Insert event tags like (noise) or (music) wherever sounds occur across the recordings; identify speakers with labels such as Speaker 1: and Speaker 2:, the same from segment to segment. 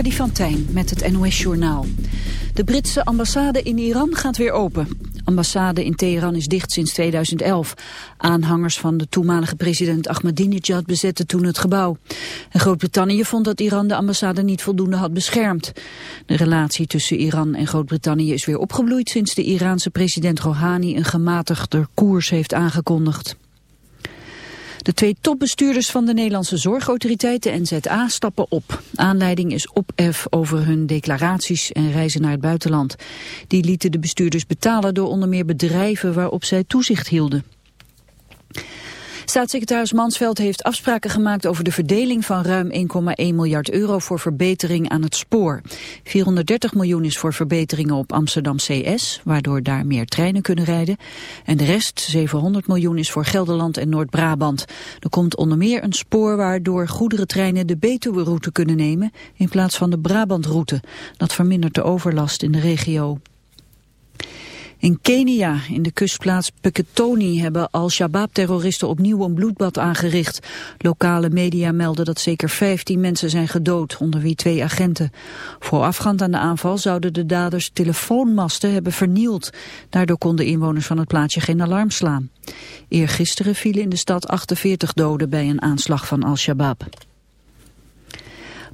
Speaker 1: Freddy van met het NOS-journaal. De Britse ambassade in Iran gaat weer open. ambassade in Teheran is dicht sinds 2011. Aanhangers van de toenmalige president Ahmadinejad bezetten toen het gebouw. Groot-Brittannië vond dat Iran de ambassade niet voldoende had beschermd. De relatie tussen Iran en Groot-Brittannië is weer opgebloeid... sinds de Iraanse president Rouhani een gematigder koers heeft aangekondigd. De twee topbestuurders van de Nederlandse Zorgautoriteit, de NZA, stappen op. Aanleiding is ophef over hun declaraties en reizen naar het buitenland. Die lieten de bestuurders betalen door onder meer bedrijven waarop zij toezicht hielden. Staatssecretaris Mansveld heeft afspraken gemaakt over de verdeling van ruim 1,1 miljard euro voor verbetering aan het spoor. 430 miljoen is voor verbeteringen op Amsterdam CS, waardoor daar meer treinen kunnen rijden. En de rest, 700 miljoen, is voor Gelderland en Noord-Brabant. Er komt onder meer een spoor waardoor goederentreinen de Betuwe-route kunnen nemen in plaats van de Brabantroute. Dat vermindert de overlast in de regio. In Kenia, in de kustplaats Peketoni, hebben Al-Shabaab-terroristen opnieuw een bloedbad aangericht. Lokale media melden dat zeker 15 mensen zijn gedood, onder wie twee agenten. Voorafgaand aan de aanval zouden de daders telefoonmasten hebben vernield. Daardoor konden inwoners van het plaatsje geen alarm slaan. Eergisteren vielen in de stad 48 doden bij een aanslag van Al-Shabaab.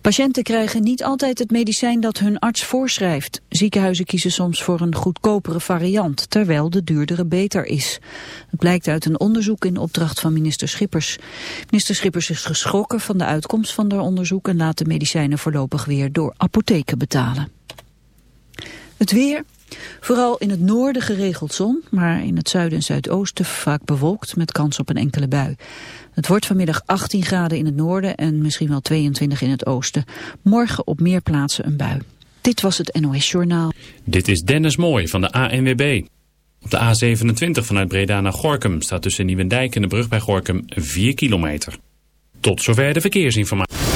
Speaker 1: Patiënten krijgen niet altijd het medicijn dat hun arts voorschrijft. Ziekenhuizen kiezen soms voor een goedkopere variant, terwijl de duurdere beter is. Het blijkt uit een onderzoek in opdracht van minister Schippers. Minister Schippers is geschrokken van de uitkomst van haar onderzoek... en laat de medicijnen voorlopig weer door apotheken betalen. Het weer, Vooral in het noorden geregeld zon, maar in het zuiden en zuidoosten vaak bewolkt met kans op een enkele bui. Het wordt vanmiddag 18 graden in het noorden en misschien wel 22 in het oosten. Morgen op meer plaatsen een bui. Dit was het NOS Journaal.
Speaker 2: Dit is Dennis Mooij van de ANWB. Op de A27 vanuit Breda naar Gorkum staat tussen Nieuwendijk en de brug bij Gorkum 4 kilometer. Tot zover de verkeersinformatie.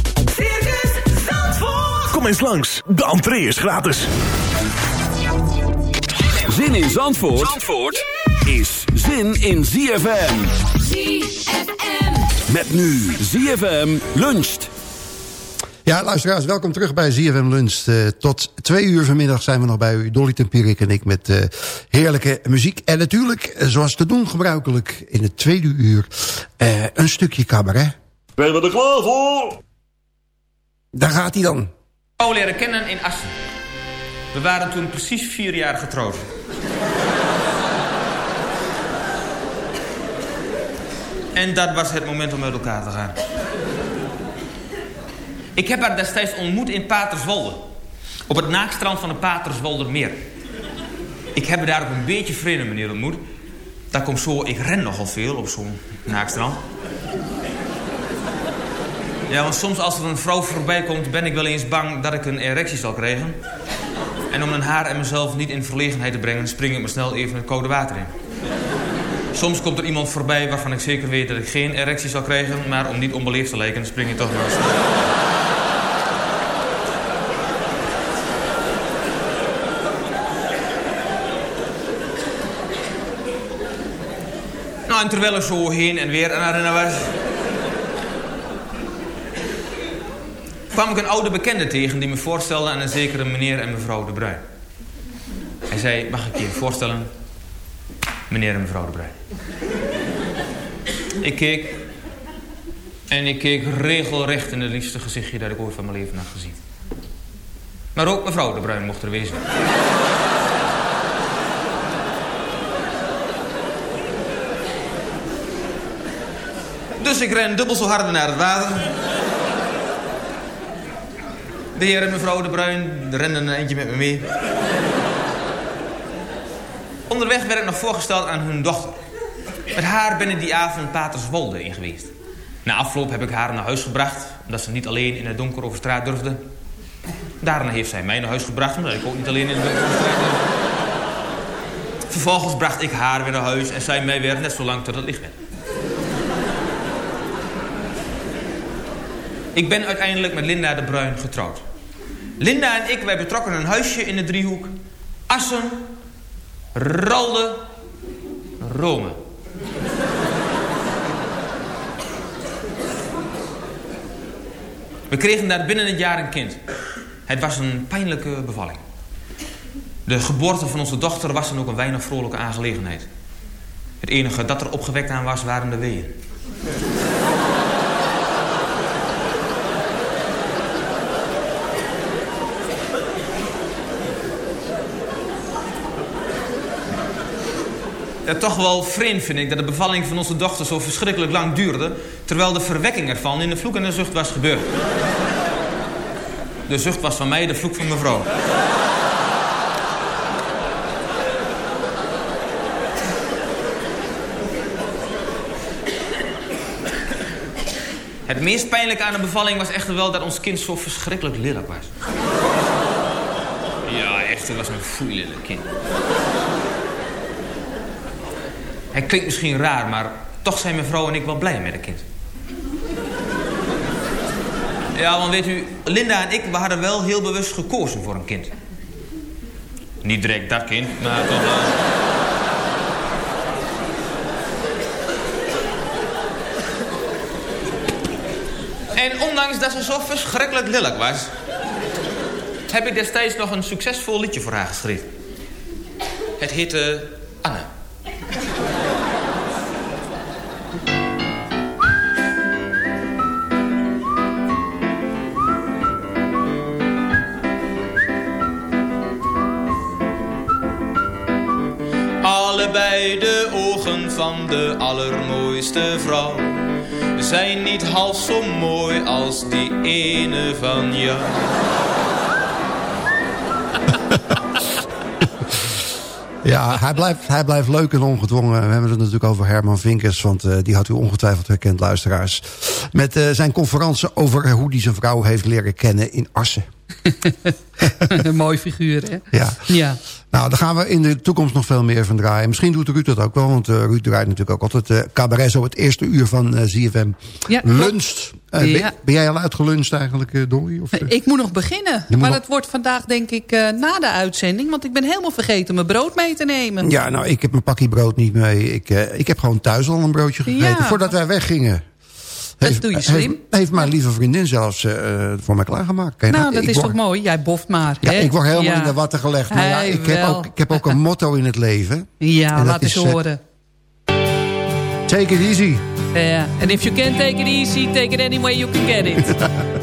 Speaker 3: Kom eens langs, de entree is gratis.
Speaker 4: Zin in Zandvoort, Zandvoort is zin in ZFM.
Speaker 5: ZFM.
Speaker 4: Met nu ZFM luncht.
Speaker 6: Ja, luisteraars, welkom terug bij ZFM Lunch. Eh, tot twee uur vanmiddag zijn we nog bij u, Dolly Tempierik en ik... met eh, heerlijke muziek. En natuurlijk, eh, zoals te doen gebruikelijk in het tweede uur... een stukje cabaret.
Speaker 7: Ben we er klaar voor?
Speaker 6: Daar gaat hij dan.
Speaker 8: Jou leren kennen in Assen.
Speaker 7: We waren toen precies vier jaar getrouwd. En dat was het moment om uit elkaar te gaan. Ik heb haar destijds ontmoet in Paterswolde. Op het naakstrand van de Paterswoldermeer. Ik heb haar daar op een beetje vreemde manier ontmoet. Dat komt zo, ik ren nogal veel op zo'n naakstrand. Ja, want soms als er een vrouw voorbij komt... ben ik wel eens bang dat ik een erectie zal krijgen. En om een haar en mezelf niet in verlegenheid te brengen... spring ik me snel even het koude water in. Soms komt er iemand voorbij waarvan ik zeker weet dat ik geen erectie zal krijgen... maar om niet onbeleefd te lijken, spring ik toch maar. Nou, en terwijl ik zo heen en weer aan rennen was... kwam ik een oude bekende tegen die me voorstelde aan een zekere meneer en mevrouw De Bruin. Hij zei, mag ik je voorstellen, meneer en mevrouw De Bruin. Ik keek en ik keek regelrecht in het liefste gezichtje dat ik ooit van mijn leven had gezien. Maar ook mevrouw De Bruin mocht er wezen. Dus ik ren dubbel zo hard naar het water. De heer en mevrouw De Bruin renden een eindje met me mee. Onderweg werd ik nog voorgesteld aan hun dochter. Met haar ben ik die avond Paterswolde in geweest. Na afloop heb ik haar naar huis gebracht... omdat ze niet alleen in het donker over straat durfde. Daarna heeft zij mij naar huis gebracht... omdat ik ook niet alleen in het donker over straat durfde. Vervolgens bracht ik haar weer naar huis... en zij mij weer net zo lang tot het licht werd. Ik ben uiteindelijk met Linda de Bruin getrouwd. Linda en ik, wij betrokken een huisje in de driehoek. Assen, Ralde, Rome. We kregen daar binnen een jaar een kind. Het was een pijnlijke bevalling. De geboorte van onze dochter was dan ook een weinig vrolijke aangelegenheid. Het enige dat er opgewekt aan was, waren de weeën. Ja, toch wel vreemd vind ik dat de bevalling van onze dochter zo verschrikkelijk lang duurde... terwijl de verwekking ervan in de vloek en de zucht was gebeurd. De zucht was van mij, de vloek van mevrouw. Het meest pijnlijke aan de bevalling was echter wel dat ons kind zo verschrikkelijk lelijk was. Ja, echt, het was een foeilelijk kind. Hij klinkt misschien raar, maar toch zijn mevrouw en ik wel blij met het kind. Ja, want weet u, Linda en ik, we hadden wel heel bewust gekozen voor een kind. Niet direct dat kind, maar toch wel... En ondanks dat ze zo verschrikkelijk lelijk was... heb ik destijds nog een succesvol liedje voor haar geschreven. Het heette Anne. Van de allermooiste vrouw zijn niet half zo mooi als die ene van jou. (laughs)
Speaker 6: Ja, hij blijft, hij blijft leuk en ongedwongen. We hebben het natuurlijk over Herman Vinkers, want uh, die had u ongetwijfeld herkend, luisteraars. Met uh, zijn conferentie over hoe hij zijn vrouw heeft leren kennen in Assen. (laughs)
Speaker 8: Een mooi figuur, hè?
Speaker 6: Ja.
Speaker 8: ja.
Speaker 6: Nou, daar gaan we in de toekomst nog veel meer van draaien. Misschien doet Ruud dat ook wel, want uh, Ruud draait natuurlijk ook altijd uh, cabaret zo het eerste uur van uh, ZFM.
Speaker 8: Ja,
Speaker 6: Luncht.
Speaker 8: Ja.
Speaker 6: Ben, ben, jij al uitgeluncht eigenlijk, Dolly? Of,
Speaker 8: ik moet nog beginnen.
Speaker 6: moet
Speaker 8: maar
Speaker 6: nog-
Speaker 8: dat wordt vandaag denk ik na de uitzending. Want ik ben helemaal vergeten mijn brood mee te nemen.
Speaker 6: Ja, nou, ik heb mijn pakje brood niet mee. Ik, ik heb gewoon thuis al een broodje gegeten.
Speaker 8: Ja.
Speaker 6: Voordat wij weggingen.
Speaker 8: Dat doe je slim.
Speaker 6: Heeft, heeft mijn lieve vriendin zelfs uh, voor mij klaargemaakt. Kijk,
Speaker 8: Nou, dat is
Speaker 6: word,
Speaker 8: toch mooi? Jij boft maar.
Speaker 6: Ja,
Speaker 8: hè?
Speaker 6: ik word helemaal
Speaker 8: Ja.
Speaker 6: in de watten gelegd. Maar ja, ik, heb ook, ik heb ook een motto in het leven.
Speaker 8: Ja, laat eens
Speaker 6: is, eh,
Speaker 8: horen.
Speaker 6: Take it easy.
Speaker 8: Ja. And if you can't take it easy, take it any way you can get it. (laughs)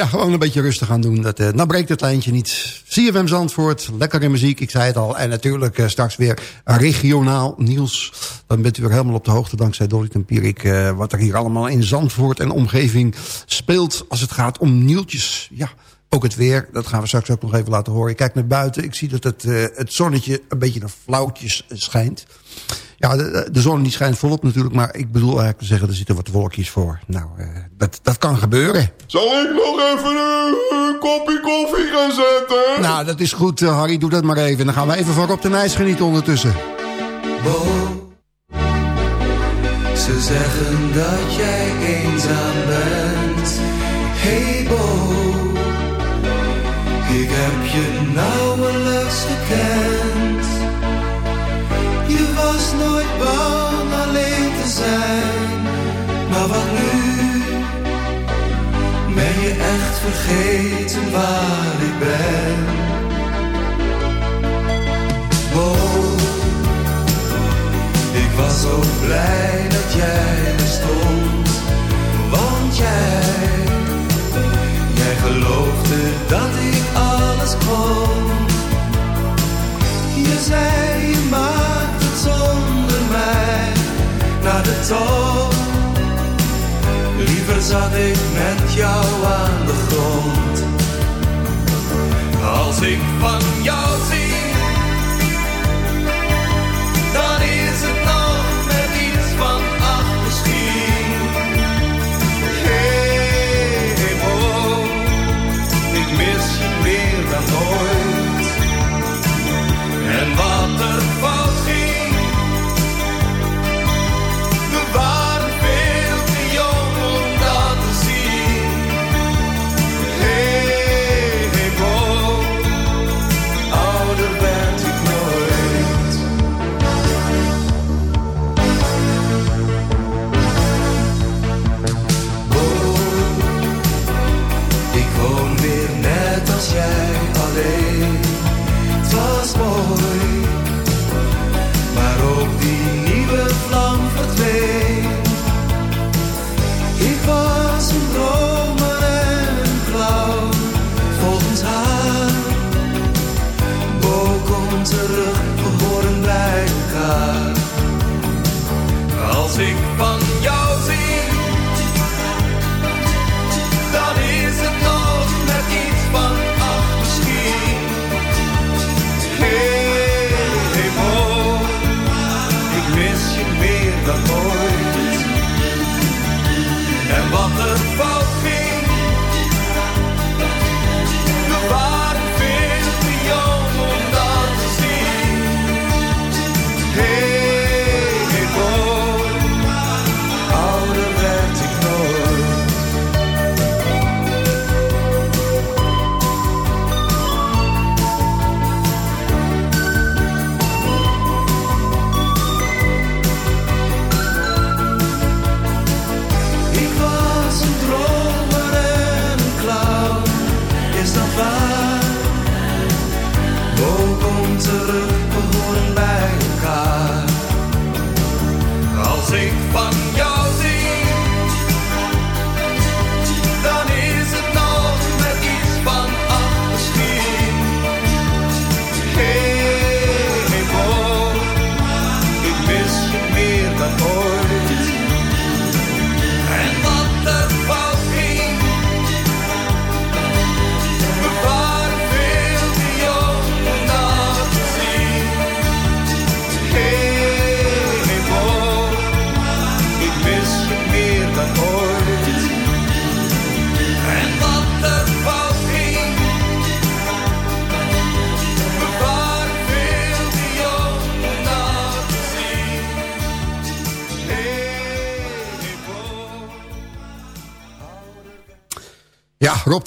Speaker 6: Ja, gewoon een beetje rustig aan doen. Dat, eh, nou breekt het lijntje niet. CFM Zandvoort, lekkere muziek, ik zei het al. En natuurlijk eh, straks weer regionaal nieuws. Dan bent u weer helemaal op de hoogte dankzij Dolly Tempierik... eh wat er hier allemaal in Zandvoort en omgeving speelt... als het gaat om nieuwtjes. Ja, ook het weer, dat gaan we straks ook nog even laten horen. Ik kijk naar buiten, ik zie dat het, het zonnetje een beetje naar flauwtjes schijnt. Ja, de, de zon die schijnt volop natuurlijk... maar ik bedoel eigenlijk te zeggen, er zitten wat wolkjes voor. Nou, eh, dat, dat kan gebeuren.
Speaker 9: Zal ik nog even een, een kopje koffie gaan zetten?
Speaker 6: Nou, dat is goed, eh, Harry. Doe dat maar even. Dan gaan we even van Rob de Nijs genieten ondertussen.
Speaker 10: Bo, ze zeggen dat jij eenzaam bent. Hey Bo, bang alleen te zijn. Maar wat nu? Ben je echt vergeten waar ik ben? Bo, ik was zo blij dat jij bestond, want jij, jij geloofde dat ik alles kon. Je zei je maakt het zonder mij naar de top. Liever zat ik met jou aan de grond. Als ik van jou zie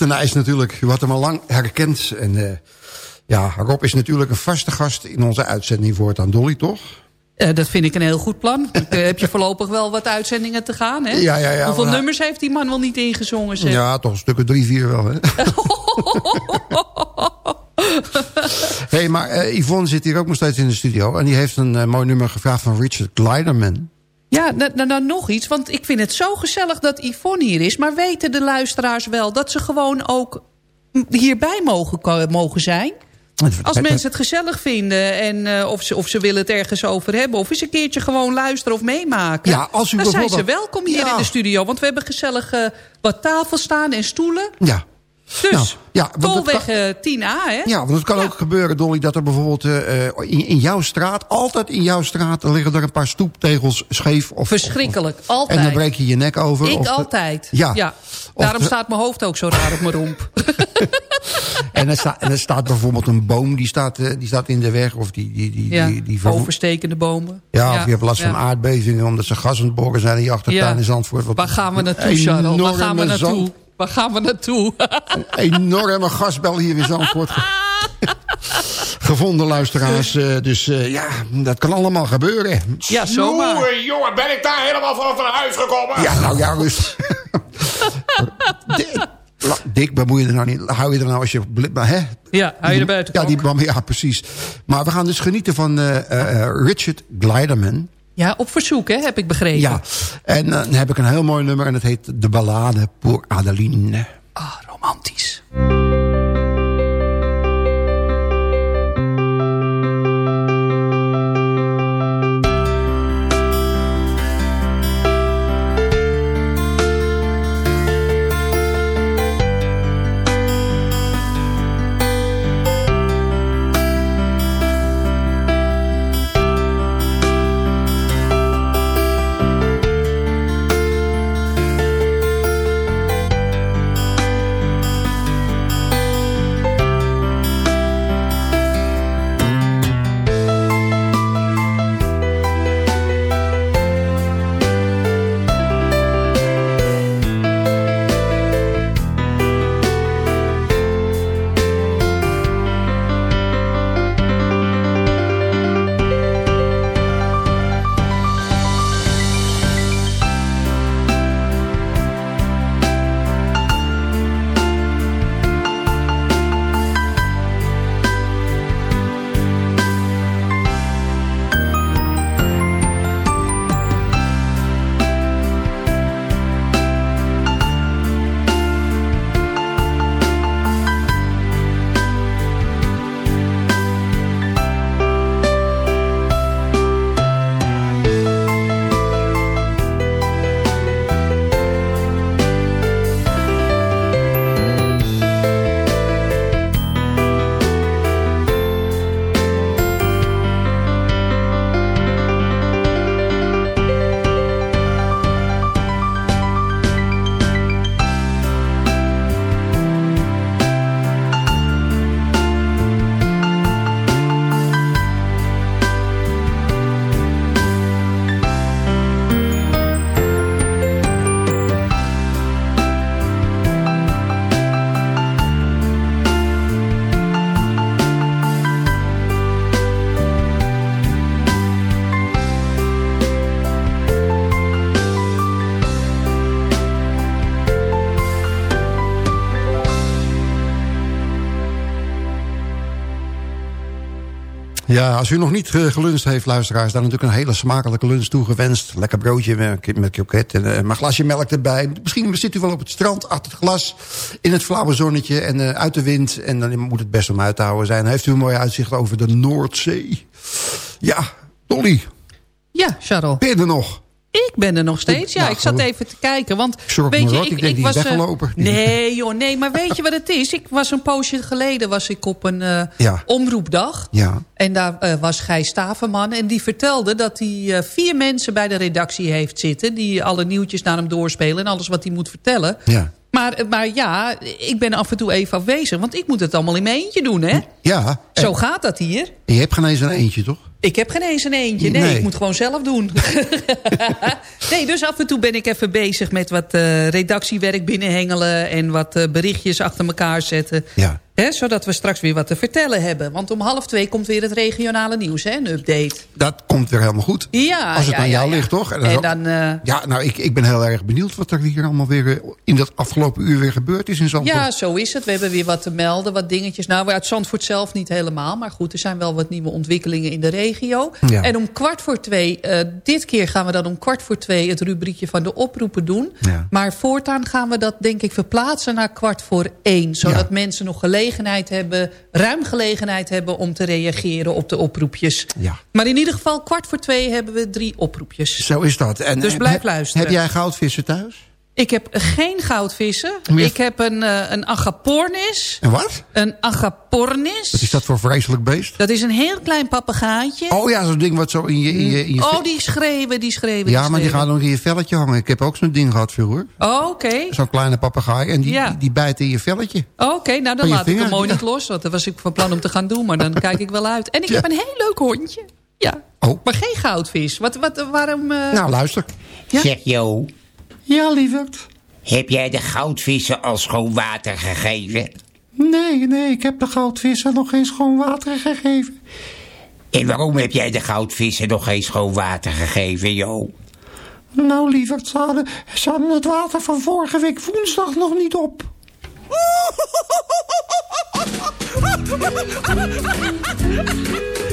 Speaker 6: De Nijs natuurlijk. U had hem al lang herkend. En eh, ja, Rob is natuurlijk een vaste gast in onze uitzending voortaan. Dolly, toch?
Speaker 8: Eh, dat vind ik een heel goed plan. Dan eh, heb je voorlopig wel wat uitzendingen te gaan, hè?
Speaker 6: Ja, ja, ja,
Speaker 8: Hoeveel nummers heeft die man wel niet ingezongen, zeg?
Speaker 6: Ja, toch een stuk of drie, vier wel, hè? (laughs) hey, maar Yvonne zit hier ook nog steeds in de studio. En die heeft een mooi nummer gevraagd van Richard Kleiderman.
Speaker 8: Ja, nou, nou, nou, nog iets. Want ik vind het zo gezellig dat Yvonne hier is. Maar weten de luisteraars wel dat ze gewoon ook hierbij mogen, mogen zijn? Als mensen het gezellig vinden en eh, of, ze, of ze willen het ergens over hebben... of eens een keertje gewoon luisteren of meemaken...
Speaker 6: Ja, als u
Speaker 8: dan zijn ze welkom hier
Speaker 6: Ja.
Speaker 8: in de studio. Want we hebben gezellig wat tafels staan en stoelen.
Speaker 6: Ja.
Speaker 8: Dus,
Speaker 6: Nou, ja,
Speaker 8: tolweg
Speaker 6: kan-
Speaker 8: eh, 10A, hè?
Speaker 6: Ja, want het kan ook gebeuren, Dolly, dat er bijvoorbeeld eh, in, in jouw straat... altijd in jouw straat liggen er een paar stoeptegels scheef. Of,
Speaker 8: Verschrikkelijk,
Speaker 6: of-
Speaker 8: altijd.
Speaker 6: en dan breek je je nek over.
Speaker 8: Ik
Speaker 6: of-
Speaker 8: altijd.
Speaker 6: Ja. Of-
Speaker 8: Daarom staat mijn hoofd ook zo raar op mijn romp. (laughs)
Speaker 6: En er, staat, en er staat bijvoorbeeld een boom, die staat, eh, die staat in de weg. Of die, die, die,
Speaker 8: Ja,
Speaker 6: die,
Speaker 8: overstekende bomen.
Speaker 6: Ja, of je hebt last
Speaker 8: ja.
Speaker 6: van aardbevingen... omdat ze gas aan het boren zijn in je achtertuin
Speaker 8: Ja.
Speaker 6: in Zandvoort. Wat
Speaker 8: Waar gaan we naartoe, Charles? Waar gaan we naartoe? Waar gaan we naartoe?
Speaker 6: Een enorme gasbel hier in Zandvoort. ge- (laughs) Gevonden luisteraars. eh, dus eh, ja, dat kan allemaal gebeuren.
Speaker 8: Ja, zomaar.
Speaker 9: Jongen, jongen, ben ik daar helemaal van van huis gekomen?
Speaker 6: Ja, nou ja, (laughs) rust. La- Dick, bemoei je er nou niet. Hou je er nou als je... Hè?
Speaker 8: Ja, hou je er buiten.
Speaker 6: Ja, die, ja, precies. Maar we gaan dus genieten van eh, Richard Gleiderman.
Speaker 8: Ja, op verzoek, hè, heb ik begrepen.
Speaker 6: Ja, en eh, dan heb ik een heel mooi nummer en het heet De Ballade pour Adeline.
Speaker 8: Ah, romantisch.
Speaker 6: Ja, als u nog niet eh, geluncht heeft, luisteraars... dan natuurlijk een hele smakelijke lunch toegewenst. Lekker broodje met, met kroket en uh, een glasje melk erbij. Misschien zit u wel op het strand, achter het glas... in het flauwe zonnetje en uh, uit de wind. En dan moet het best om uit te houden zijn. Heeft u een mooi uitzicht over de Noordzee. Ja, Dolly.
Speaker 8: Ja, Charles.
Speaker 6: Ben je er nog?
Speaker 8: Ik ben er nog steeds. Ja,
Speaker 6: Nou,
Speaker 8: ik zat even te kijken. Want
Speaker 6: me
Speaker 8: weet je,
Speaker 6: rot. Ik denk, die is
Speaker 8: eh,
Speaker 6: weggelopen. (laughs)
Speaker 8: nee, joh, nee. Maar weet je wat het is? Ik was een poosje geleden was ik op een
Speaker 6: Ja.
Speaker 8: omroepdag.
Speaker 6: Ja.
Speaker 8: En daar eh, was Gijs Staverman. En die vertelde dat hij vier mensen bij de redactie heeft zitten. Die alle nieuwtjes naar hem doorspelen. En alles wat hij moet vertellen.
Speaker 6: Ja.
Speaker 8: Maar, maar ja, ik ben af en toe even afwezig. Want ik moet het allemaal in mijn eentje doen, hè?
Speaker 6: Ja.
Speaker 8: Zo gaat dat hier.
Speaker 6: en je hebt geen eens een eentje, toch?
Speaker 8: Ik heb geen eens een eentje. Nee,
Speaker 6: Nee.
Speaker 8: ik moet gewoon zelf doen. (laughs) nee, dus af en toe ben ik even bezig met wat eh, redactiewerk binnenhengelen... en wat eh, berichtjes achter elkaar zetten.
Speaker 6: Ja.
Speaker 8: Hè, zodat we straks weer wat te vertellen hebben. Want om half twee komt weer het regionale nieuws, hè, een update.
Speaker 6: Dat komt weer helemaal goed.
Speaker 8: Ja,
Speaker 6: Als het
Speaker 8: ja,
Speaker 6: aan jou
Speaker 8: ja.
Speaker 6: ligt, toch?
Speaker 8: En dan... eh,
Speaker 6: Ja, nou, ik, ik ben heel erg benieuwd wat er hier allemaal weer in dat afgelopen uur weer gebeurd is in Zandvoort.
Speaker 8: Ja, zo is het. We hebben weer wat te melden, wat dingetjes. Nou, uit Zandvoort zelf niet helemaal. Maar goed, er zijn wel wat nieuwe ontwikkelingen in de regio.
Speaker 6: Ja.
Speaker 8: En om kwart voor twee, eh, dit keer gaan we dan om kwart voor twee... het rubriekje van de oproepen doen.
Speaker 6: Ja.
Speaker 8: Maar voortaan gaan we dat denk ik verplaatsen naar kwart voor één. Zodat
Speaker 6: Ja.
Speaker 8: mensen nog gelegenheid hebben, ruim gelegenheid hebben... om te reageren op de oproepjes. Maar in ieder geval kwart voor twee hebben we drie oproepjes.
Speaker 6: Zo is dat. En,
Speaker 8: Dus
Speaker 6: eh,
Speaker 8: blijf
Speaker 6: heb-
Speaker 8: luisteren.
Speaker 6: Heb jij goudvissen thuis?
Speaker 8: Ik heb geen goudvissen. Ik heb een, eh, een agapornis.
Speaker 6: En wat?
Speaker 8: Een agapornis.
Speaker 6: Wat is dat voor vreselijk beest?
Speaker 8: Dat is een heel klein papegaaitje.
Speaker 6: Oh ja, zo'n ding wat zo in je... In je, in je
Speaker 8: Oh, die schreeuwen, die schreeuwen.
Speaker 6: ja, maar die gaat nog in je velletje hangen. Ik heb ook zo'n ding gehad vroeger.
Speaker 8: Oh, Oké,
Speaker 6: Zo'n kleine papegaai. En die,
Speaker 8: Ja.
Speaker 6: die, die bijt in je velletje.
Speaker 8: Oké, nou dan laat ik hem mooi
Speaker 6: ja.
Speaker 8: niet los. Want dat was ik van plan om te gaan doen. Maar dan kijk ik wel uit. En ik
Speaker 6: Ja.
Speaker 8: heb een heel leuk hondje. Ja,
Speaker 6: Oh.
Speaker 8: maar geen goudvis. Wat, wat, waarom... eh,
Speaker 6: Nou, luister.
Speaker 11: Zeg Jo,
Speaker 6: Ja, lieverd.
Speaker 11: heb jij de goudvissen al schoon water gegeven?
Speaker 6: Nee, nee, ik heb de goudvissen nog geen schoon water gegeven.
Speaker 11: En waarom heb jij de goudvissen nog geen schoon water gegeven, Jo?
Speaker 6: Nou, lieverd, ze hadden, ze hadden het water van vorige week woensdag nog niet op. (laughs)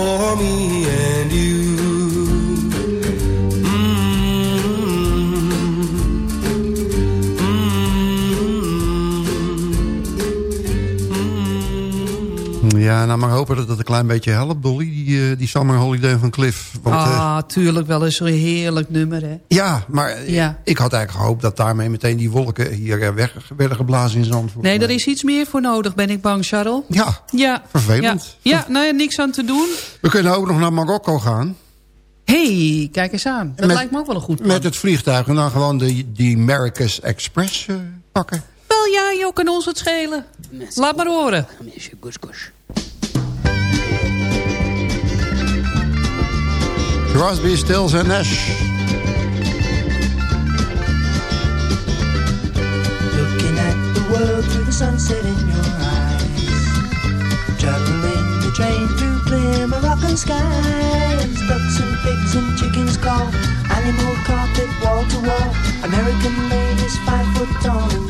Speaker 10: For me and you.
Speaker 6: Ja, nou maar hopen dat het een klein beetje helpt, Dolly. Die, eh, die Summer Holiday van Cliff. Want, eh,
Speaker 8: Ah, tuurlijk wel eens een heerlijk nummer, hè.
Speaker 6: ja, maar eh,
Speaker 8: Ja.
Speaker 6: ik had eigenlijk gehoopt dat daarmee meteen die wolken hier weg werden geblazen in Zandvoort.
Speaker 8: Nee, er is iets meer voor nodig, ben ik bang, Charles.
Speaker 6: Ja,
Speaker 8: Ja.
Speaker 6: Vervelend.
Speaker 8: Ja, ja nou ja, niks aan te doen.
Speaker 6: we kunnen ook nog naar Marokko gaan.
Speaker 8: hey, kijk eens aan. Dat
Speaker 6: Met-
Speaker 8: lijkt me ook wel een goed plan.
Speaker 6: Met het vliegtuig en dan gewoon de, die Marrakesh Express pakken.
Speaker 8: Wel ja, joh, kan ons het schelen. Laat maar horen.
Speaker 6: Crosby, Stills en Nash.
Speaker 12: Looking at the world through the sunset in your eyes. Traveling the train through clear Moroccan skies. Ducks and pigs and chickens call. Animal carpet wall to wall. American ladies five foot tall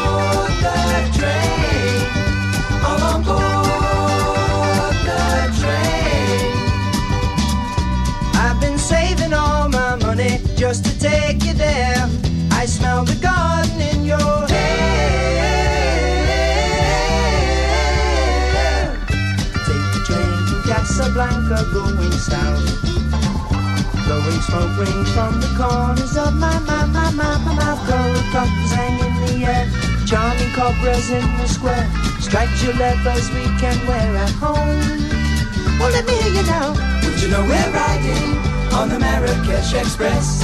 Speaker 12: just to take you there. I smell the garden in your hair. Take the train to Casablanca going south. Blowing smoke rings from the corners of my, my, my, my, my mouth. Gold buttons hang in the air. Charming cobras in the square. Striped your leathers we can wear at home. Well, let me hear you now.
Speaker 13: Would you know we're riding on the Marrakesh Express?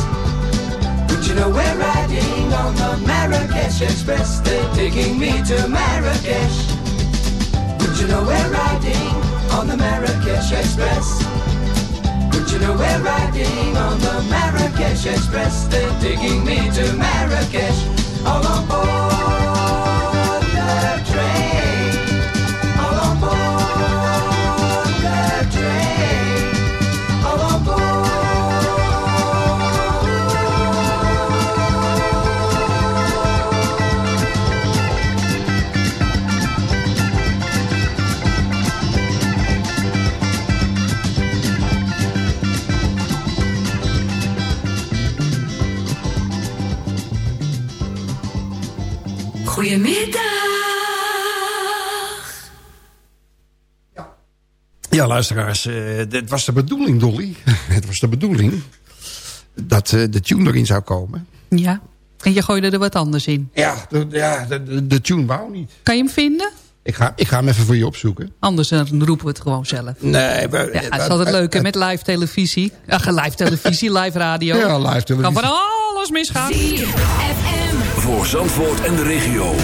Speaker 13: Would you know we're riding on the Marrakesh Express? They're taking me to Marrakesh. Would you know we're riding on the Marrakesh Express? Would you know we're riding on the Marrakesh Express? They're taking me to Marrakesh. All on board
Speaker 14: Goedemiddag.
Speaker 6: Ja, luisteraars, eh dit was de bedoeling, Dolly. (laughs) het was de bedoeling dat eh, de tune erin zou komen.
Speaker 8: Ja, en je gooide er wat anders in.
Speaker 6: Ja, de, ja, de, de, de tune wou niet.
Speaker 8: Kan je hem vinden?
Speaker 6: Ik ga, ik ga hem even voor je opzoeken.
Speaker 8: Anders dan roepen we het gewoon zelf.
Speaker 6: Nee, we-
Speaker 8: Ja, het is altijd leuk hè, met live televisie. Ach, live televisie, live radio.
Speaker 6: Ja, live televisie.
Speaker 8: Kan van alles misgaan.
Speaker 15: Voor Zandvoort en de regio.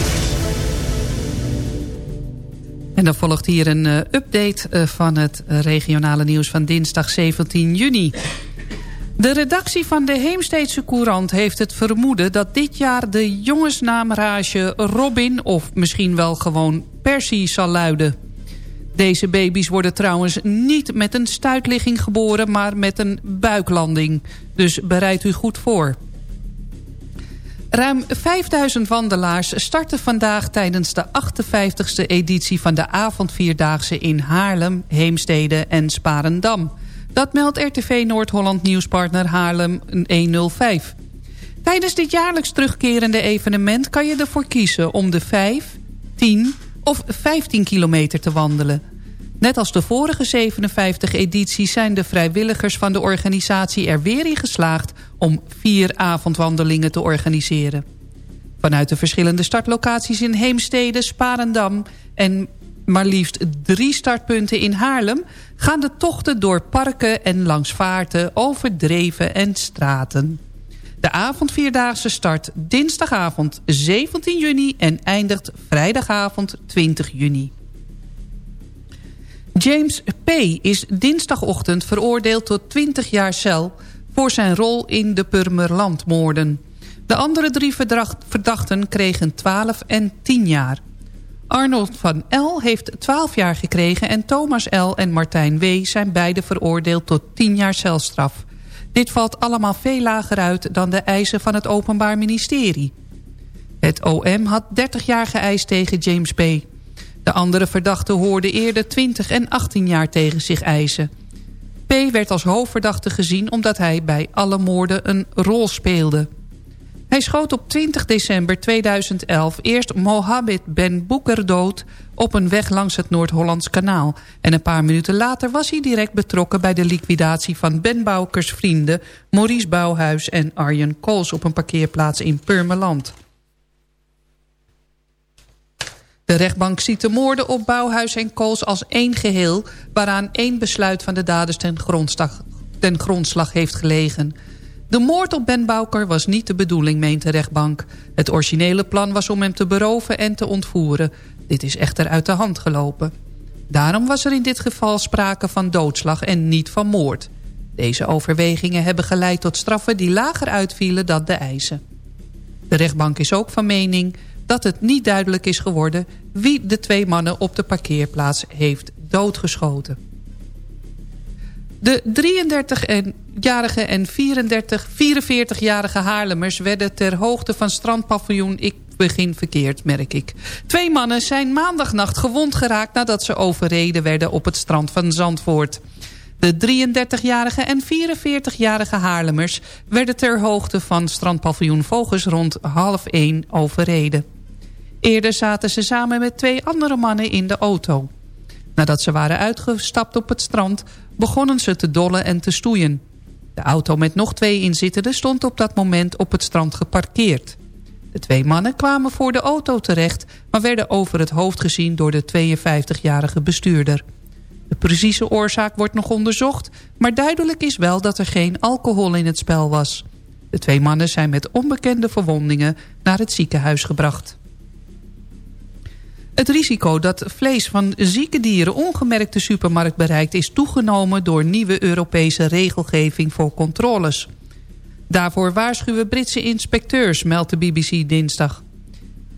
Speaker 8: En dan volgt hier een eh, update eh, van het regionale nieuws van dinsdag 17 juni. De redactie van de Heemsteedse Courant heeft het vermoeden... dat dit jaar de jongensnaamrage Robin... of misschien wel gewoon Percy zal luiden. Deze baby's worden trouwens niet met een stuitligging geboren... maar met een buiklanding. Dus bereid u goed voor. Ruim 5000 wandelaars starten vandaag tijdens de 58e editie van de avondvierdaagse in Haarlem, Heemstede en Sparendam. Dat meldt RTV Noord-Holland nieuwspartner Haarlem 105. Tijdens dit jaarlijks terugkerende evenement kan je ervoor kiezen om de 5, 10 of 15 kilometer te wandelen. Net als de vorige 57 edities zijn de vrijwilligers van de organisatie er weer in geslaagd om vier avondwandelingen te organiseren. Vanuit de verschillende startlocaties in Heemstede, Sparendam en maar liefst drie startpunten in Haarlem... gaan de tochten door parken en langs vaarten, over dreven en straten. De avondvierdaagse start dinsdagavond 17 juni en eindigt vrijdagavond 20 juni. James P. is dinsdagochtend veroordeeld tot 20 jaar cel... voor zijn rol in de Purmerlandmoorden. De andere drie verdacht- verdachten kregen 12 en 10 jaar. Arnold van L. heeft 12 jaar gekregen... en Thomas L. en Martijn W. zijn beide veroordeeld tot 10 jaar celstraf. Dit valt allemaal veel lager uit dan de eisen van het Openbaar Ministerie. Het OM had 30 jaar geëist tegen James P. De andere verdachten hoorden eerder 20 en 18 jaar tegen zich eisen. P. werd als hoofdverdachte gezien omdat hij bij alle moorden een rol speelde. Hij schoot op 20 december 2011 eerst Mohammed Ben Boeker dood... op een weg langs het Noord-Hollands kanaal. En een paar minuten later was hij direct betrokken bij de liquidatie van Ben Boukers vrienden... Maurice Bouwhuis en Arjen Kools op een parkeerplaats in Purmerland. De rechtbank ziet de moorden op Bouwhuis en Kools als één geheel... waaraan één besluit van de daders ten grondslag, ten grondslag heeft gelegen. De moord op Ben Bouker was niet de bedoeling, meent de rechtbank. Het originele plan was om hem te beroven en te ontvoeren. Dit is echter uit de hand gelopen. Daarom was er in dit geval sprake van doodslag en niet van moord. Deze overwegingen hebben geleid tot straffen die lager uitvielen dan de eisen. De rechtbank is ook van mening dat het niet duidelijk is geworden... wie de twee mannen op de parkeerplaats heeft doodgeschoten. De 33-jarige en 44-jarige Haarlemmers werden ter hoogte van strandpaviljoen... Ik begin verkeerd, merk ik. Twee mannen zijn maandagnacht gewond geraakt... nadat ze overreden werden op het strand van Zandvoort. De 33-jarige en 44-jarige Haarlemmers... werden ter hoogte van strandpaviljoen Vogels rond half 1 overreden. Eerder zaten ze samen met twee andere mannen in de auto. Nadat ze waren uitgestapt op het strand... begonnen ze te dollen en te stoeien. De auto met nog twee inzittenden stond op dat moment op het strand geparkeerd. De twee mannen kwamen voor de auto terecht... maar werden over het hoofd gezien door de 52-jarige bestuurder. De precieze oorzaak wordt nog onderzocht... maar duidelijk is wel dat er geen alcohol in het spel was. De twee mannen zijn met onbekende verwondingen naar het ziekenhuis gebracht. Het risico dat vlees van zieke dieren ongemerkt de supermarkt bereikt... is toegenomen door nieuwe Europese regelgeving voor controles. Daarvoor waarschuwen Britse inspecteurs, meldt de BBC dinsdag.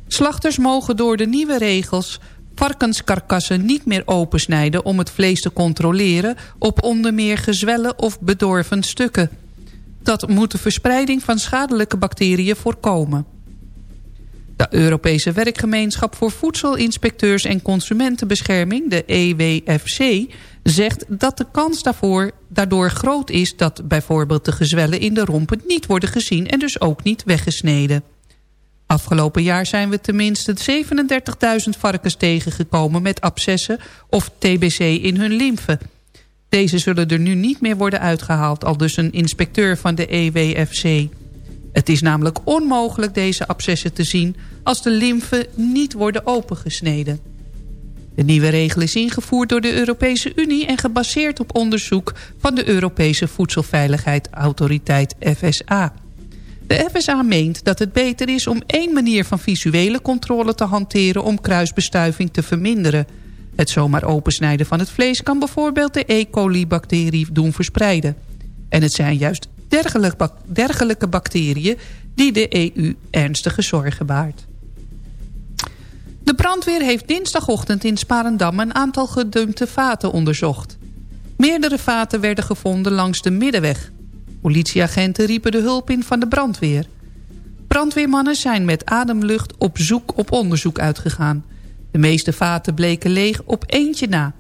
Speaker 8: Slachters mogen door de nieuwe regels varkenskarkassen niet meer opensnijden... om het vlees te controleren op onder meer gezwellen of bedorven stukken. Dat moet de verspreiding van schadelijke bacteriën voorkomen. De Europese Werkgemeenschap voor Voedselinspecteurs en Consumentenbescherming, de EWFC, zegt dat de kans daarvoor daardoor groot is dat bijvoorbeeld de gezwellen in de rompen niet worden gezien en dus ook niet weggesneden. Afgelopen jaar zijn we tenminste 37.000 varkens tegengekomen met abscessen of TBC in hun lymfe. Deze zullen er nu niet meer worden uitgehaald, al dus een inspecteur van de EWFC. Het is namelijk onmogelijk deze abscessen te zien als de lymfen niet worden opengesneden. De nieuwe regel is ingevoerd door de Europese Unie en gebaseerd op onderzoek van de Europese Voedselveiligheidsautoriteit FSA. De FSA meent dat het beter is om één manier van visuele controle te hanteren om kruisbestuiving te verminderen. Het zomaar opensnijden van het vlees kan bijvoorbeeld de E. coli-bacterie doen verspreiden. En het zijn juist dergelijke, bacteriën die de EU ernstige zorgen baart. De brandweer heeft dinsdagochtend in Sparendam een aantal gedumpte vaten onderzocht. Meerdere vaten werden gevonden langs de middenweg. Politieagenten riepen de hulp in van de brandweer. Brandweermannen zijn met ademlucht op zoek op onderzoek uitgegaan. De meeste vaten bleken leeg op eentje na.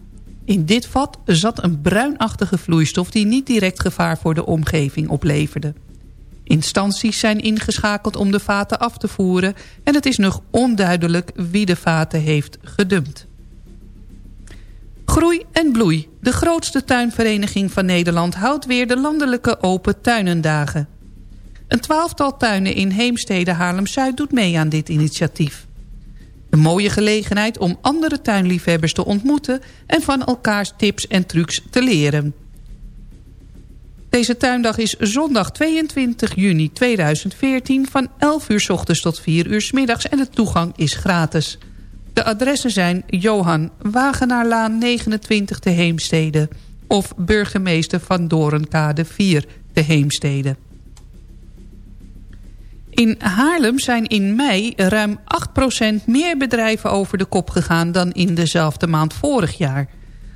Speaker 8: In dit vat zat een bruinachtige vloeistof die niet direct gevaar voor de omgeving opleverde. Instanties zijn ingeschakeld om de vaten af te voeren... en het is nog onduidelijk wie de vaten heeft gedumpt. Groei en Bloei, de grootste tuinvereniging van Nederland... houdt weer de landelijke open tuinendagen. Een twaalftal tuinen in Heemstede Haarlem-Zuid doet mee aan dit initiatief. Een mooie gelegenheid om andere tuinliefhebbers te ontmoeten... en van elkaars tips en trucs te leren. Deze tuindag is zondag 22 juni 2014 van 11 uur s ochtends tot 4 uur s middags... en de toegang is gratis. De adressen zijn Johan Wagenaarlaan 29 te Heemstede... of burgemeester van Dorenkade 4 te Heemstede. In Haarlem zijn in mei ruim 8% meer bedrijven over de kop gegaan... dan in dezelfde maand vorig jaar.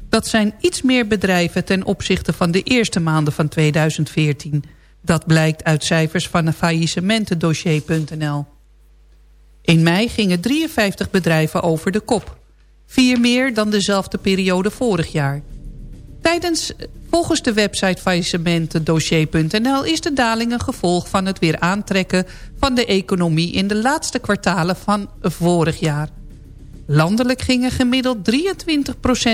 Speaker 8: Dat zijn iets meer bedrijven ten opzichte van de eerste maanden van 2014. Dat blijkt uit cijfers van faillissementendossier.nl. In mei gingen 53 bedrijven over de kop. Vier meer dan dezelfde periode vorig jaar. Tijdens, volgens de website faillissementendossier.nl is de daling een gevolg van het weer aantrekken van de economie in de laatste kwartalen van vorig jaar. Landelijk gingen gemiddeld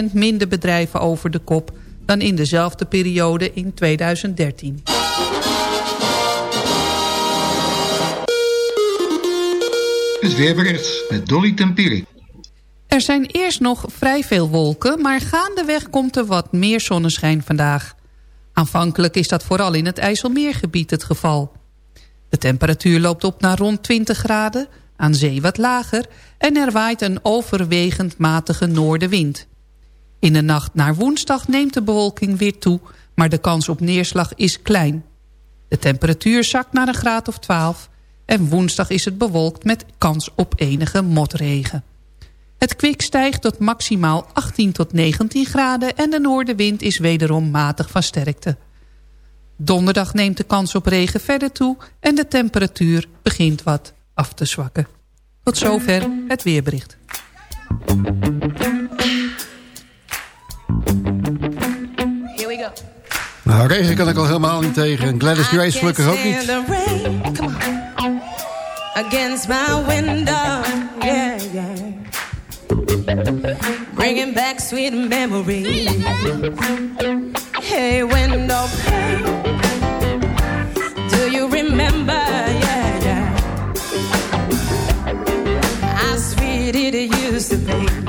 Speaker 8: 23% minder bedrijven over de kop... dan in dezelfde periode in 2013.
Speaker 6: Met Dolly Tempierik.
Speaker 8: Er zijn eerst nog vrij veel wolken, maar gaandeweg komt er wat meer zonneschijn vandaag. Aanvankelijk is dat vooral in het IJsselmeergebied het geval. De temperatuur loopt op naar rond 20 graden, aan zee wat lager... en er waait een overwegend matige noordenwind. In de nacht naar woensdag neemt de bewolking weer toe... maar de kans op neerslag is klein. De temperatuur zakt naar een graad of 12... en woensdag is het bewolkt met kans op enige motregen. Het kwik stijgt tot maximaal 18 tot 19 graden... en de noordenwind is wederom matig van sterkte. Donderdag neemt de kans op regen verder toe... en de temperatuur begint wat af te zwakken. Tot zover het weerbericht.
Speaker 5: Here we go.
Speaker 6: Nou, regen kan ik al helemaal niet tegen. En Gladys Grace gelukkig ook niet.
Speaker 5: Against my window, yeah, yeah. Bringing back sweet memories. Hey, window pane. Do you remember, yeah, yeah. How sweet it used to be.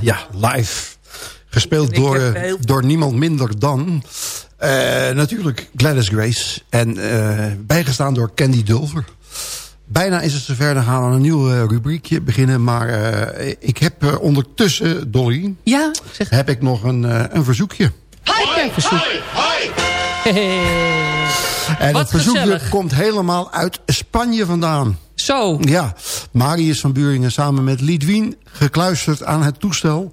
Speaker 6: Ja, live. Gespeeld door, eh,
Speaker 8: heel-
Speaker 6: door niemand minder dan... eh, natuurlijk Gladys Grace. En eh, bijgestaan door Candy Dulver. Bijna is het zover. Dan gaan we aan een nieuw eh, rubriekje beginnen. Maar eh, ik heb ondertussen, Dolly...
Speaker 8: Ja, zeg.
Speaker 6: heb ik nog een, eh, een verzoekje.
Speaker 8: Een verzoek.
Speaker 6: En
Speaker 8: Wat
Speaker 6: het komt helemaal uit Spanje vandaan.
Speaker 8: Zo.
Speaker 6: Ja, Marius van Buringen samen met Lidwien gekluisterd aan het toestel.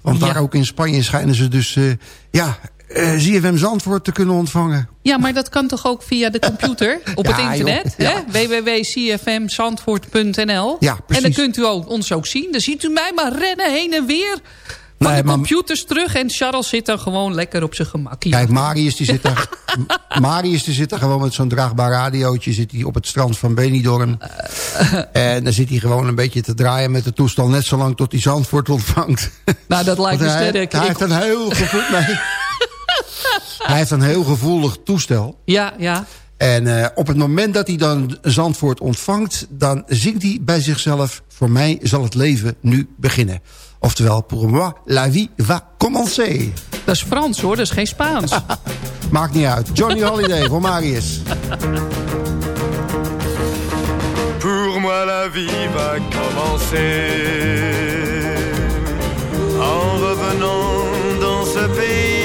Speaker 6: Want
Speaker 8: Ja.
Speaker 6: daar ook in Spanje schijnen ze dus... eh, ja, eh ZFM Zandvoort te kunnen ontvangen.
Speaker 8: Ja, maar dat kan toch ook via de computer (laughs) op het
Speaker 6: Ja,
Speaker 8: internet?
Speaker 6: joh,
Speaker 8: hè? www.cfmzandvoort.nl
Speaker 6: Ja,
Speaker 8: En
Speaker 6: precies.
Speaker 8: dan kunt u ook, ons ook zien. Dan ziet u mij maar rennen heen en weer.
Speaker 6: Nee,
Speaker 8: de
Speaker 6: maar-
Speaker 8: computers terug. En Charles zit dan gewoon lekker op zijn gemak. hier.
Speaker 6: Kijk, Marius die zit daar, (laughs) Marius die zit daar gewoon met zo'n draagbaar radiootje... zit hij op het strand van Benidorm. en dan zit hij gewoon een beetje te draaien met de toestel... net zolang tot hij Zandvoort ontvangt.
Speaker 8: Nou, dat lijkt me
Speaker 6: hij,
Speaker 8: sterk.
Speaker 6: Hij
Speaker 8: Ik-
Speaker 6: heeft een heel gevoel... Nee. (laughs) hij heeft een heel gevoelig toestel.
Speaker 8: Ja, ja.
Speaker 6: En eh, op het moment dat hij dan Zandvoort ontvangt... dan zingt hij bij zichzelf... voor mij zal het leven nu beginnen. Oftewel, pour moi, la vie va commencer.
Speaker 8: Dat is Frans hoor, dat is geen Spaans. (laughs)
Speaker 6: Maakt niet uit. Johnny Holiday voor Marius.
Speaker 16: Pour moi la vie va commencer en revenant dans ce pays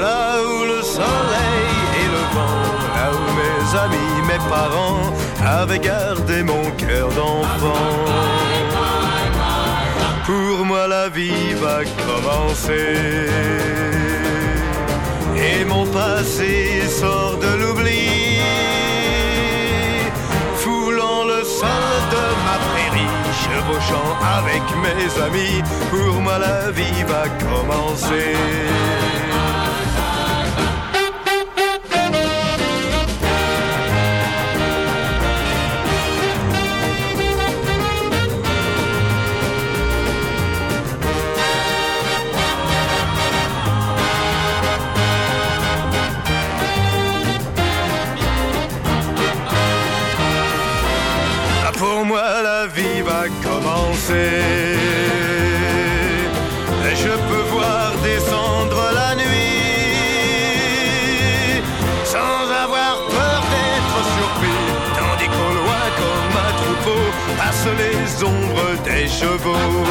Speaker 16: là où le soleil et le vent, là où mes amis, mes parents avaient gardé mon cœur d'enfant. Pour moi la vie va commencer. Et mon passé sort de l'oubli. Foulant le sol de ma prairie, chevauchant avec mes amis, pour moi la vie va commencer. Et Je peux voir descendre la nuit sans avoir peur d'être surpris. Tandis qu'au loin comme un troupeau passent les ombres des chevaux.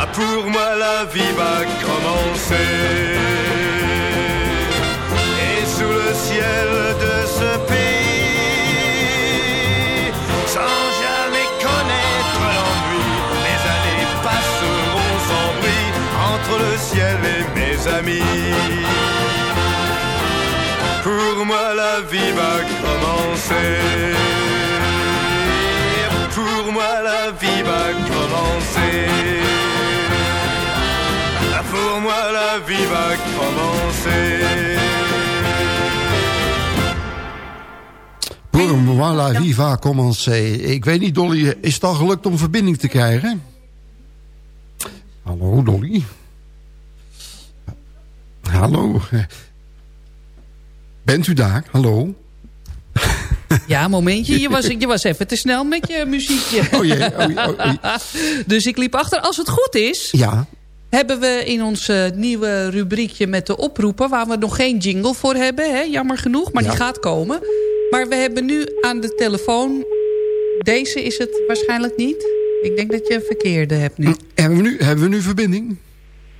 Speaker 16: Ah, pour moi la vie va commencer. Mes amis. Pour moi la vie va commencer. Pour moi la vie va commencer. Pour moi la vie va commencer.
Speaker 6: Moi la vie va commencer. Ik weet niet, Dolly, is het al gelukt om verbinding te krijgen? Hallo, Dolly. Hallo. Bent u daar? Hallo?
Speaker 8: Ja, momentje. Je was, je was even te snel met je muziekje.
Speaker 6: Oh jee, oh jee, oh jee.
Speaker 8: Dus ik liep achter. Als het goed is,
Speaker 6: Ja,
Speaker 8: hebben we in ons eh, nieuwe rubriekje met de oproepen... waar we nog geen jingle voor hebben, hè, jammer genoeg, maar
Speaker 6: Ja.
Speaker 8: die gaat komen. Maar we hebben nu aan de telefoon... Deze is het waarschijnlijk niet. Ik denk dat je een verkeerde hebt nu.
Speaker 6: hebben we nu, hebben we nu verbinding?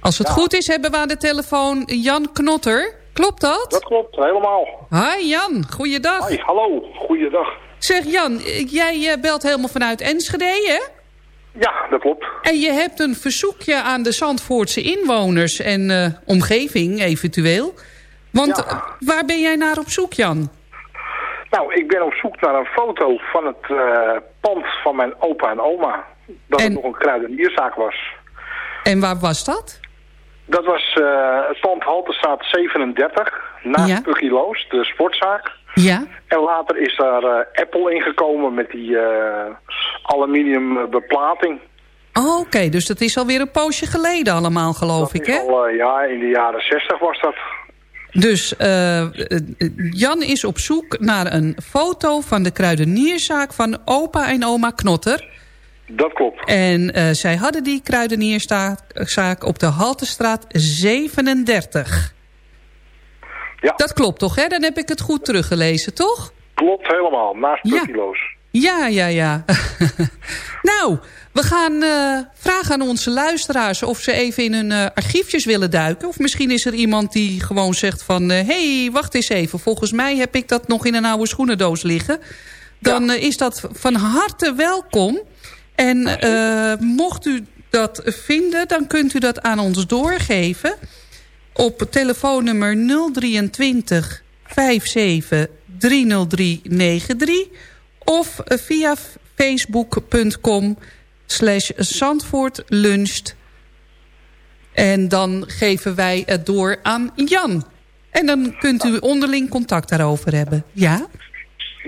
Speaker 8: Als het goed is, hebben we aan de telefoon Jan Knotter. Klopt dat?
Speaker 17: Dat klopt, helemaal.
Speaker 8: Hi Jan, goeiedag.
Speaker 17: Hoi, hallo, goeiedag.
Speaker 8: Zeg Jan, jij eh, belt helemaal vanuit Enschede, hè?
Speaker 17: Ja, dat klopt.
Speaker 8: En je hebt een verzoekje aan de Zandvoortse inwoners en eh, omgeving eventueel. Want waar ben jij naar op zoek, Jan?
Speaker 17: Nou, ik ben op zoek naar een foto van het eh, pand van mijn opa en oma. Dat het nog een kruidenierzaak was.
Speaker 8: En waar was dat?
Speaker 17: Dat was eh, het pand Haltestraat 37, naast
Speaker 8: Ja.
Speaker 17: Puggy Loos, de sportzaak.
Speaker 8: Ja.
Speaker 17: En later is daar eh, Apple ingekomen met die eh, aluminium eh, beplating.
Speaker 8: Oh, Oké, dus dat is alweer een poosje geleden allemaal, geloof ik, hè?
Speaker 17: Al, eh, ja, in de jaren 60 was dat.
Speaker 8: Dus eh, eh, Jan is op zoek naar een foto van de kruidenierzaak van opa en oma Knotter.
Speaker 17: Dat klopt.
Speaker 8: En eh, zij hadden die kruidenierzaak op de Haltestraat 37.
Speaker 17: Ja.
Speaker 8: Dat klopt toch, hè? Dan heb ik het goed teruggelezen, toch?
Speaker 17: Klopt helemaal, naast
Speaker 8: Ja.
Speaker 17: Puggy Loos.
Speaker 8: Ja, ja, ja. (laughs) nou, we gaan eh, vragen aan onze luisteraars... of ze even in hun eh, archiefjes willen duiken. Of misschien is er iemand die gewoon zegt van... hé, hey, wacht eens even. Volgens mij heb ik dat nog in een oude schoenendoos liggen. Dan is dat van harte welkom. En eh, mocht u dat vinden, dan kunt u dat aan ons doorgeven... op telefoonnummer 023 57 30393 of via facebook.com slash Zandvoort luncht. En dan geven wij het door aan Jan. En dan kunt u onderling contact daarover hebben. Ja?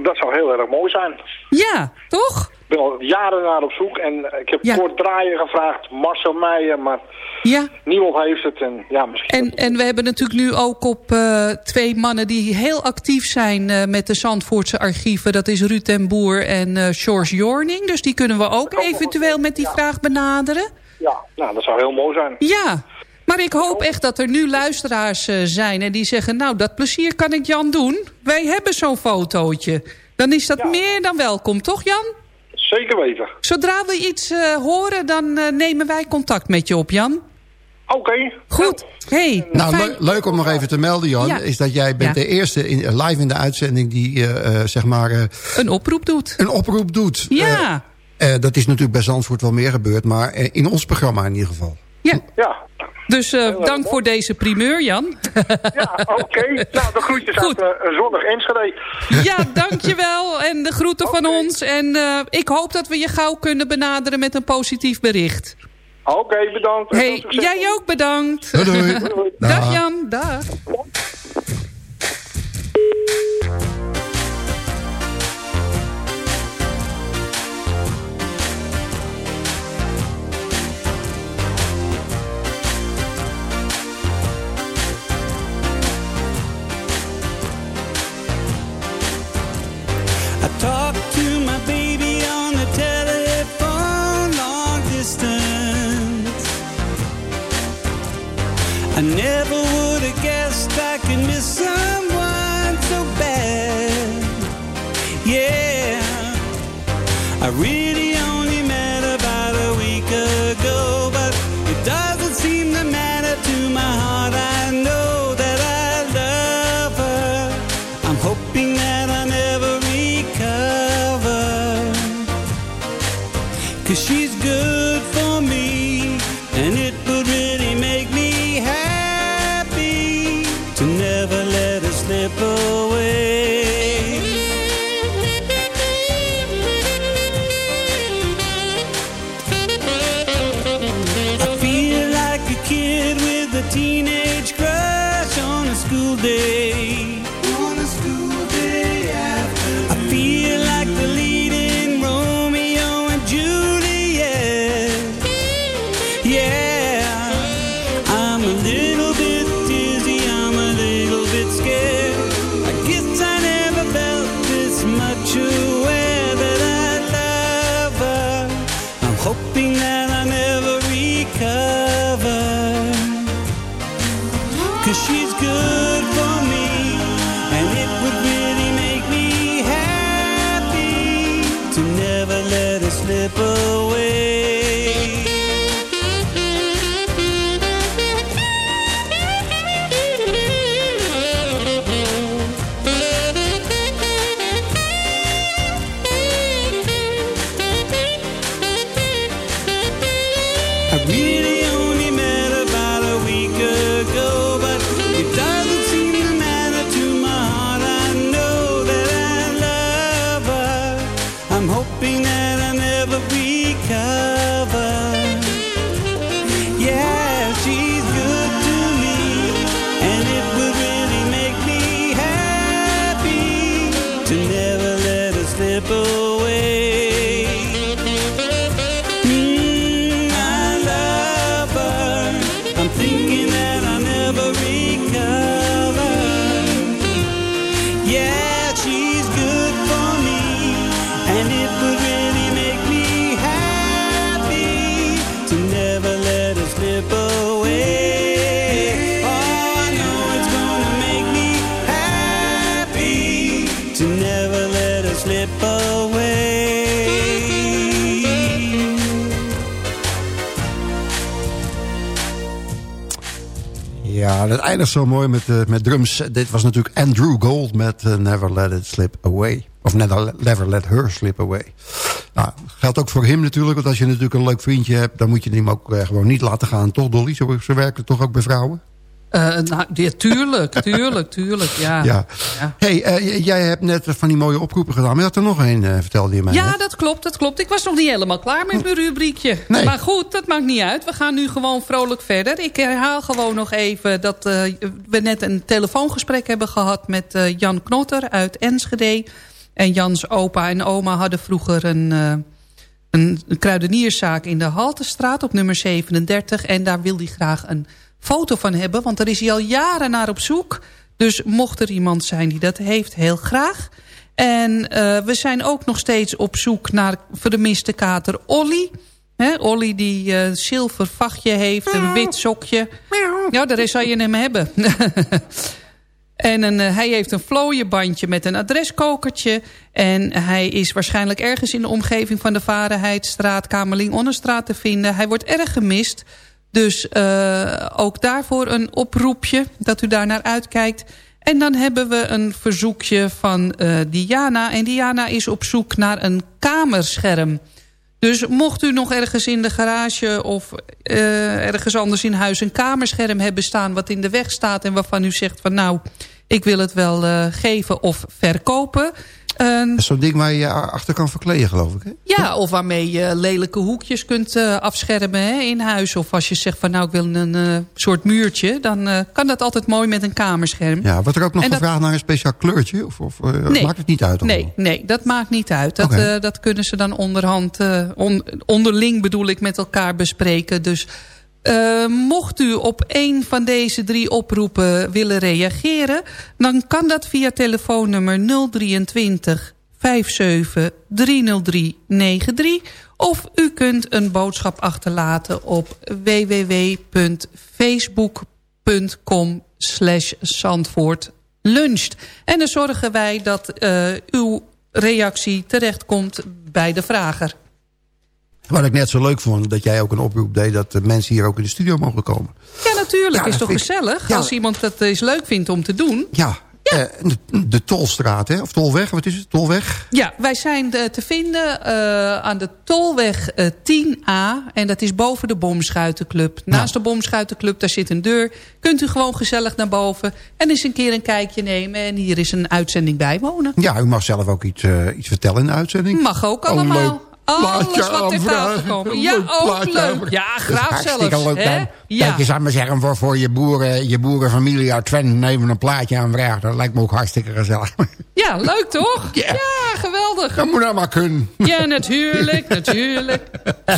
Speaker 17: Dat zou heel erg mooi zijn.
Speaker 8: Ja, toch?
Speaker 17: Ik ben al jaren naar op zoek en ik heb
Speaker 8: Ja.
Speaker 17: kort draaien gevraagd, Marcel Meijer, maar
Speaker 8: Ja.
Speaker 17: niemand heeft het. En ja, misschien...
Speaker 8: En, en we hebben natuurlijk nu ook op eh, twee mannen die heel actief zijn eh, met de Zandvoortse archieven. Dat is Ruud en Boer en eh George Jorning. Dus die kunnen we ook eventueel met die vraag benaderen.
Speaker 17: Ja, nou, dat zou heel mooi zijn.
Speaker 8: Ja, maar ik hoop echt dat er nu luisteraars eh, zijn en die zeggen... nou, dat plezier kan ik Jan doen. Wij hebben zo'n fotootje. Dan is dat meer dan welkom, toch Jan?
Speaker 17: Zeker weten.
Speaker 8: Zodra we iets eh, horen, dan eh, nemen wij contact met je op, Jan.
Speaker 17: Oké.
Speaker 8: Goed. Hey,
Speaker 6: Nou, le- leuk om nog even te melden, Jan.
Speaker 8: Ja.
Speaker 6: Is dat jij bent
Speaker 8: Ja.
Speaker 6: de eerste in, live in de uitzending die, zeg maar... eh,
Speaker 8: een oproep doet.
Speaker 6: Een oproep doet.
Speaker 8: Ja.
Speaker 6: Dat is natuurlijk bij Zandvoort wel meer gebeurd, maar in ons programma in ieder geval.
Speaker 8: Ja.
Speaker 17: Ja.
Speaker 8: Dus eh, dank voor deze primeur, Jan.
Speaker 17: Ja, oké. (laughs) Nou, de groetjes uit uh, zonnig Enschede.
Speaker 8: Ja, dankjewel. En de groeten van ons. En eh, ik hoop dat we je gauw kunnen benaderen met een positief bericht.
Speaker 17: Oké, bedankt.
Speaker 8: Hey, jij ook bedankt.
Speaker 6: Doei, doei.
Speaker 8: Dag
Speaker 6: Dag.
Speaker 8: Jan, dag.
Speaker 18: I talk to my baby on the telephone long distance. I never
Speaker 6: Dat eindigt zo mooi met, eh, met drums. Dit was natuurlijk Andrew Gold met eh, Never Let It Slip Away. Of Never, Let Her Slip Away. Nou, geldt ook voor hem natuurlijk. Want als je natuurlijk een leuk vriendje hebt... dan moet je hem ook eh, gewoon niet laten gaan. Toch, Dolly? Zo, zo werkt het toch ook bij vrouwen?
Speaker 8: Eh, nou, ja, tuurlijk, tuurlijk, tuurlijk, ja.
Speaker 6: Ja. hey, eh, jij hebt net van die mooie oproepen gedaan. Maar je had er nog een, eh, vertelde je mij.
Speaker 8: Ja,
Speaker 6: net.
Speaker 8: dat klopt, dat klopt. Ik was nog niet helemaal klaar met mijn rubriekje.
Speaker 6: Nee.
Speaker 8: Maar goed, dat maakt niet uit. We gaan nu gewoon vrolijk verder. Ik herhaal gewoon nog even dat we net een telefoongesprek hebben gehad... met Jan Knotter uit Enschede. En Jans opa en oma hadden vroeger een... een een kruidenierszaak in de Haltestraat op nummer 37. En daar wil hij graag een foto van hebben. Want daar is hij al jaren naar op zoek. Dus mocht er iemand zijn die dat heeft, heel graag. En eh, we zijn ook nog steeds op zoek naar vermiste kater Olly. Olly die eh zilver vachtje heeft, een wit sokje. Ja, daar zou je hem hebben. (laughs) En een, eh, hij heeft een vlooienbandje met een adreskokertje. En hij is waarschijnlijk ergens in de omgeving van de Varenheidstraat... Kamerling-Onnestraat te vinden. Hij wordt erg gemist. Dus eh, ook daarvoor een oproepje dat u daar naar uitkijkt. En dan hebben we een verzoekje van eh, Diana. En Diana is op zoek naar een kamerscherm. Dus mocht u nog ergens in de garage of eh, ergens anders in huis... een kamerscherm hebben staan wat in de weg staat... en waarvan u zegt van nou, ik wil het wel geven of verkopen... eh,
Speaker 6: is Zo'n ding waar je je achter kan verkleden, geloof ik. Hè?
Speaker 8: ja, of waarmee je lelijke hoekjes kunt eh, afschermen hè, in huis. Of als je zegt van nou ik wil een eh, soort muurtje... dan eh, kan dat altijd mooi met een kamerscherm.
Speaker 6: Ja, wordt er ook nog
Speaker 8: En dat-
Speaker 6: gevraagd naar een speciaal kleurtje? Of, of
Speaker 8: Nee.
Speaker 6: maakt het niet uit?
Speaker 8: Nee, nee, dat maakt niet uit. Dat, dat kunnen ze dan onderhand, on- onderling bedoel ik, met elkaar bespreken. Dus eh, mocht u op een van deze drie oproepen willen reageren... dan kan dat via telefoonnummer 023 57 30393... of u kunt een boodschap achterlaten op www.facebook.com slash luncht. En dan zorgen wij dat eh, uw reactie terechtkomt bij de vrager.
Speaker 6: Wat ik net zo leuk vond, dat jij ook een oproep deed... dat de mensen hier ook in de studio mogen komen.
Speaker 8: Ja, natuurlijk.
Speaker 6: Ja,
Speaker 8: is toch
Speaker 6: ik-
Speaker 8: gezellig?
Speaker 6: Ja.
Speaker 8: Als iemand dat eens leuk vindt om te doen.
Speaker 6: Ja, eh, de, de Tolstraat, hè? of Tolweg, wat is het? Tolweg?
Speaker 8: Ja, wij zijn eh, te vinden eh, aan de Tolweg eh, 10A. En dat is boven de Bomschuitenclub. Naast de Bomschuitenclub, daar zit een deur. Kunt u gewoon gezellig naar boven. En eens een keer een kijkje nemen. En hier is een uitzending bijwonen.
Speaker 6: Ja, u mag zelf ook iets, eh, iets vertellen in de uitzending.
Speaker 8: Mag ook
Speaker 6: Oh,
Speaker 8: allemaal. Alles
Speaker 6: plaatje
Speaker 8: wat ter tafel Ja, ook leuk. Ja, graag
Speaker 6: hartstikke
Speaker 8: zelfs.
Speaker 6: leuk
Speaker 8: hè?
Speaker 6: dan.
Speaker 8: Ja.
Speaker 6: Kijk, je zou maar zeggen, voor, voor je, boeren, je boerenfamilie uit Twente nemen een plaatje aanvragen. Dat lijkt me ook hartstikke gezellig.
Speaker 8: ja, leuk toch? Ja, geweldig.
Speaker 6: Dat moet nou maar kunnen.
Speaker 8: Ja, natuurlijk, natuurlijk.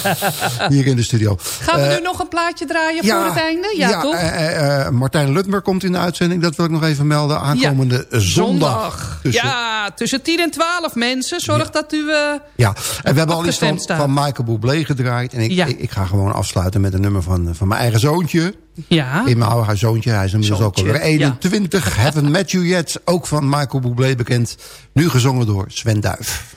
Speaker 8: (laughs)
Speaker 6: Hier in de studio.
Speaker 8: Gaan we
Speaker 6: Eh,
Speaker 8: nu nog een plaatje draaien voor het einde? Ja, toch?
Speaker 6: eh, eh, Martijn Lutmer komt in de uitzending. Dat wil ik nog even melden. Aankomende zondag. Tussen-
Speaker 8: Ja, tussen 10 en 12 mensen. Zorg dat u...
Speaker 6: Ja, en we hebben al
Speaker 8: afgestemd
Speaker 6: van Michael Bublé gedraaid. En ik,
Speaker 8: Ja.
Speaker 6: ik, ik ga gewoon afsluiten met een nummer van, van mijn eigen zoontje.
Speaker 8: Ja.
Speaker 6: In mijn oude zoontje. Hij is inmiddels ook alweer 21. Haven't Met You Yet. Ook van Michael Bublé bekend. Nu gezongen door Sven Duif.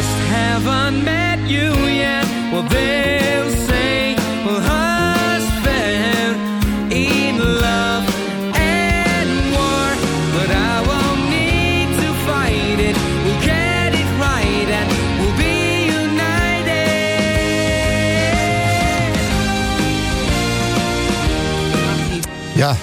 Speaker 10: just haven't met you yet. Well, they'll say,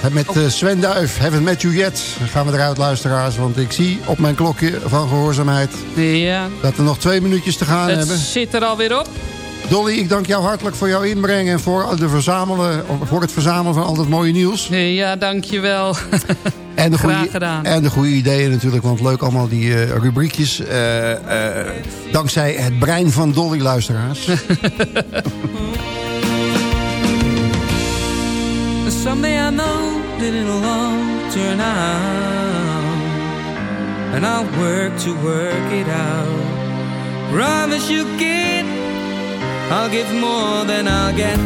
Speaker 6: Ja, met eh, Sven Duif, Haven't Met You Yet, gaan we eruit luisteraars. Want ik zie op mijn klokje van gehoorzaamheid
Speaker 8: Ja.
Speaker 6: dat we nog twee minuutjes te gaan
Speaker 8: Het
Speaker 6: hebben.
Speaker 8: zit er alweer op.
Speaker 6: Dolly, ik dank jou hartelijk voor jouw inbreng en voor, de verzamelen, voor het verzamelen van al dat mooie nieuws.
Speaker 8: Ja, dankjewel. (laughs)
Speaker 6: En de,
Speaker 8: Graag
Speaker 6: goede,
Speaker 8: gedaan.
Speaker 6: en de goede ideeën natuurlijk, want leuk allemaal die eh, rubriekjes. eh, dankzij het brein van Dolly, luisteraars. (laughs)
Speaker 10: Someday I know that it'll all turn out. And I'll work to work it out. Promise you, kid, I'll give more than I'll get.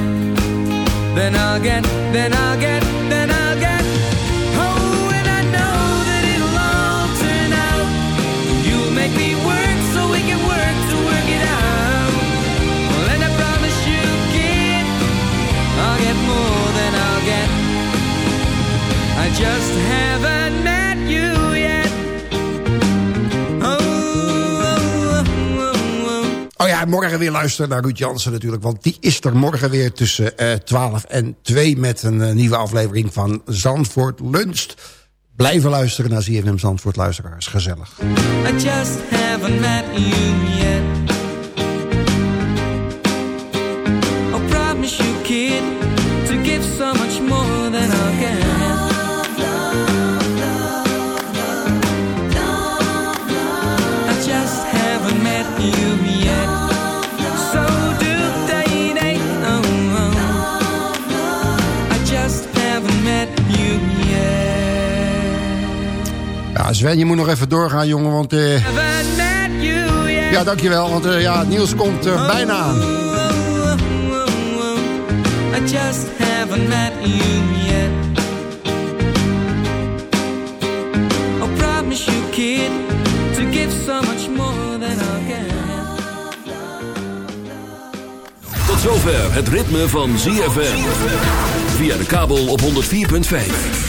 Speaker 10: Then I'll get, then I'll get, then
Speaker 6: morgen weer luisteren naar Ruud Jansen natuurlijk. Want die is er morgen weer tussen eh 12 en 2 met een eh, nieuwe aflevering van Zandvoort Luncht. Blijven luisteren naar ZFM Zandvoort luisteraars. Gezellig. Ja, Sven, je moet nog even doorgaan, jongen. Want eh, ja, dankjewel. Want eh, ja, het nieuws komt er bijna aan.
Speaker 10: I just haven't met you yet. I promise you, kid, to give so much more than I'll get.
Speaker 15: Tot zover het ritme van ZFM. Via de kabel op 104.5.